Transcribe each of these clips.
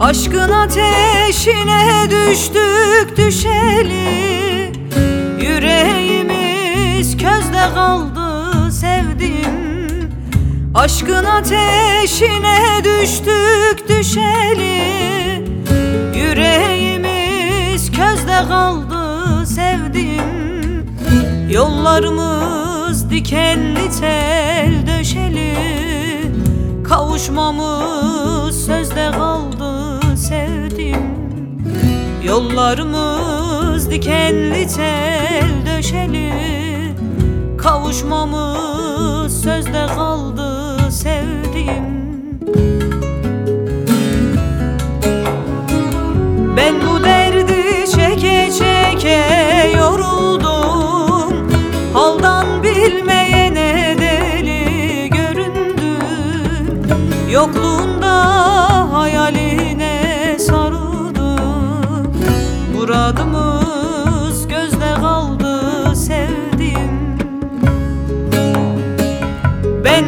Aşkın ateşine düştük düşeli. Yüreğimiz közde kaldı sevdim. Aşkın ateşine düştük düşeli. Yüreğimiz közde kaldı sevdim. Yollarımız dikenli tel döşeli. Kavuşmamız sözde kaldı Yollarımız dikenli tel döşeli Kavuşmamız sözde kaldı sevdim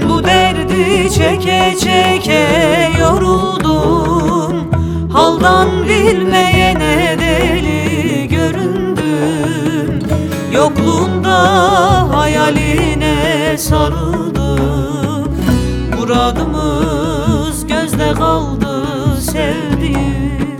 bu derdi çeke çeke yoruldum. Haldan bilmeyene deli göründüm. Yokluğunda hayaline sarıldım. Muradımız gözde kaldı sevdim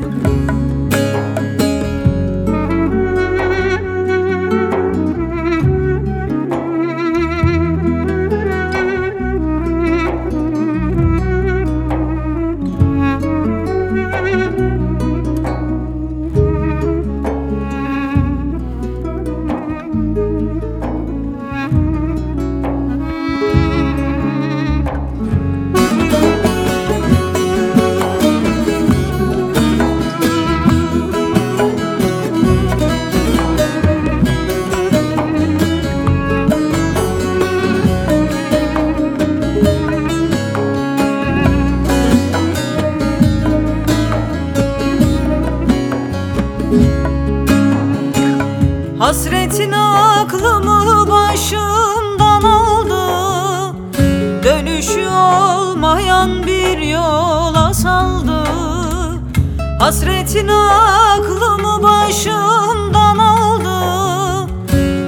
Hasretin aklımı başımdan aldı.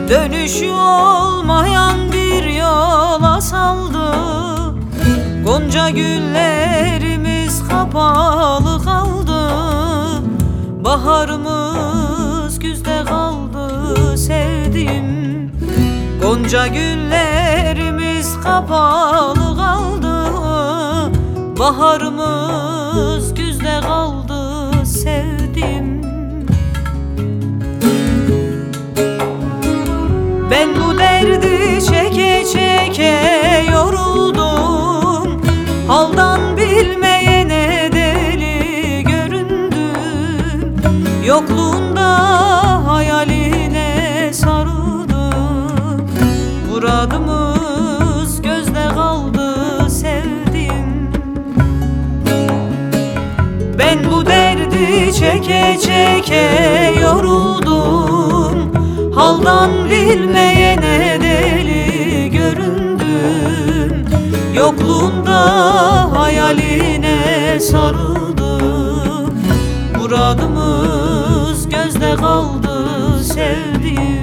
Dönüşü olmayan bir yola saldı. Gonca güllerimiz kapalı kaldı. Baharımız güzde kaldı sevdim Gonca güllerimiz kapalı kaldı. Baharımız Ben bu derdi çeke çeke yoruldum. Haldan bilmeyene deli göründüm. Yokluğunda hayaline sarıldım. Muradımız gözde kaldı sevdim. Ben bu derdi çeke çeke yoruldum Yoldan bilmeyene deli göründüm Yokluğunda hayaline sarıldım Muradımız gözde kaldı sevdiğim.